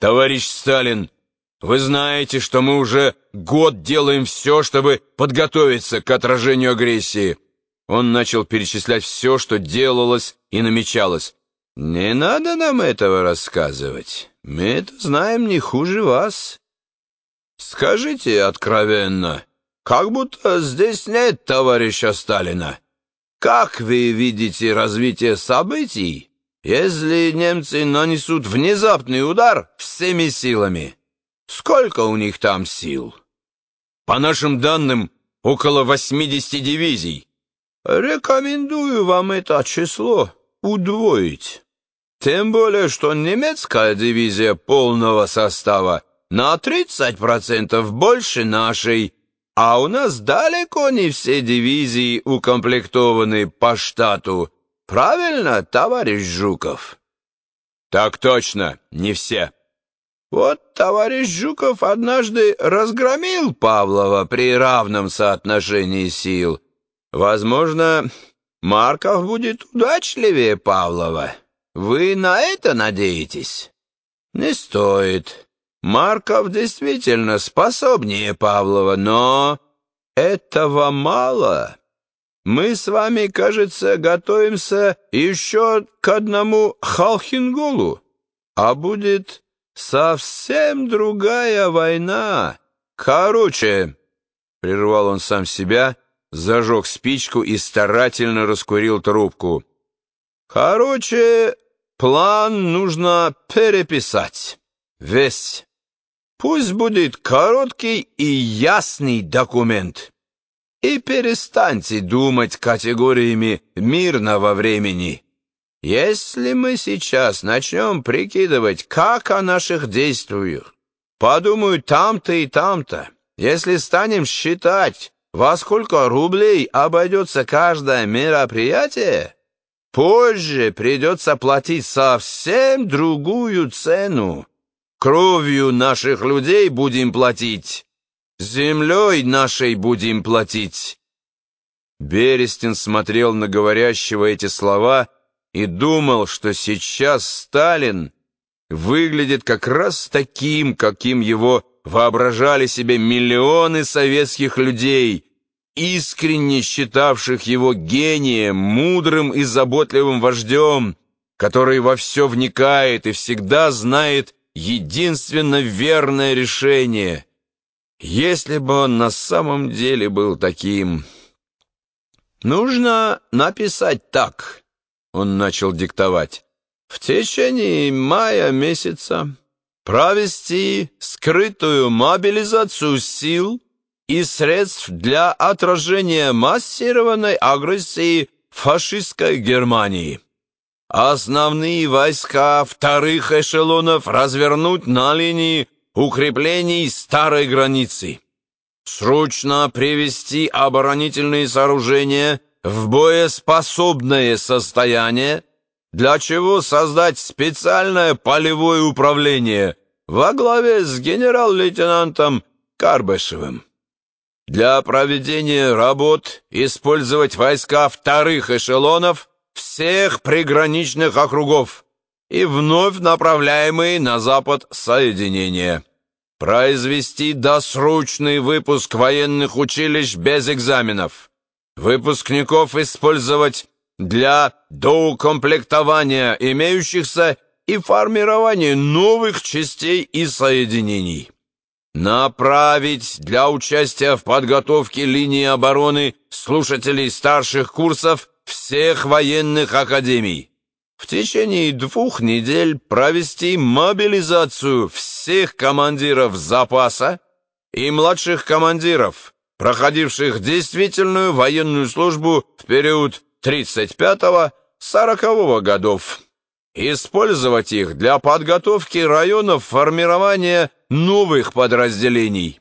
Товарищ Сталин, вы знаете, что мы уже год делаем все, чтобы подготовиться к отражению агрессии. Он начал перечислять все, что делалось и намечалось. Не надо нам этого рассказывать. Мы это знаем не хуже вас. Скажите откровенно, как будто здесь нет товарища Сталина. Как вы видите развитие событий, если немцы нанесут внезапный удар всеми силами? Сколько у них там сил? По нашим данным, около 80 дивизий. Рекомендую вам это число удвоить. Тем более, что немецкая дивизия полного состава на 30% больше нашей, а у нас далеко не все дивизии укомплектованы по штату. Правильно, товарищ Жуков? Так точно, не все. Вот товарищ Жуков однажды разгромил Павлова при равном соотношении сил. Возможно, Марков будет удачливее Павлова. Вы на это надеетесь? Не стоит. Марков действительно способнее Павлова, но этого мало. Мы с вами, кажется, готовимся еще к одному Халхинголу, а будет совсем другая война. Короче, прервал он сам себя, зажег спичку и старательно раскурил трубку. Короче, план нужно переписать. Весь. Пусть будет короткий и ясный документ. И перестаньте думать категориями мирного времени. Если мы сейчас начнем прикидывать, как о наших действиях, подумают там-то и там-то, если станем считать, во сколько рублей обойдется каждое мероприятие, позже придется платить совсем другую цену. Кровью наших людей будем платить, землей нашей будем платить. Берестин смотрел на говорящего эти слова и думал, что сейчас Сталин выглядит как раз таким, каким его воображали себе миллионы советских людей, искренне считавших его гением, мудрым и заботливым вождем, который во все вникает и всегда знает единственно верное решение. Если бы он на самом деле был таким... Нужно написать так он начал диктовать. В течение мая месяца провести скрытую мобилизацию сил и средств для отражения массированной агрессии фашистской Германии. Основные войска вторых эшелонов развернуть на линии укреплений старой границы. Срочно привести оборонительные сооружения в боеспособное состояние, для чего создать специальное полевое управление во главе с генерал-лейтенантом Карбышевым. Для проведения работ использовать войска вторых эшелонов всех приграничных округов и вновь направляемые на запад соединения. Произвести досрочный выпуск военных училищ без экзаменов выпускников использовать для доукомплектования имеющихся и формирования новых частей и соединений. Направить для участия в подготовке линии обороны слушателей старших курсов всех военных академий. В течение двух недель провести мобилизацию всех командиров запаса и младших командиров проходивших действительную военную службу в период 35-40 годов. Использовать их для подготовки районов формирования новых подразделений.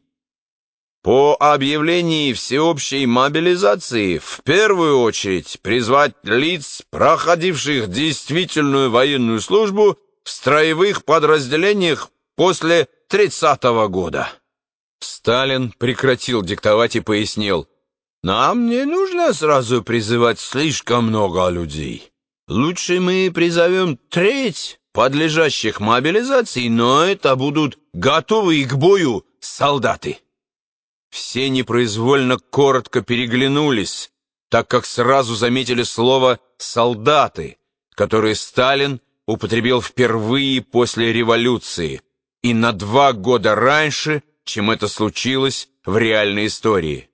По объявлении всеобщей мобилизации в первую очередь призвать лиц, проходивших действительную военную службу в строевых подразделениях после 30 -го года. Сталин прекратил диктовать и пояснил. «Нам не нужно сразу призывать слишком много людей. Лучше мы призовем треть подлежащих мобилизации, но это будут готовые к бою солдаты. Все непроизвольно коротко переглянулись, так как сразу заметили слово «солдаты», которое Сталин употребил впервые после революции и на два года раньше, чем это случилось в реальной истории.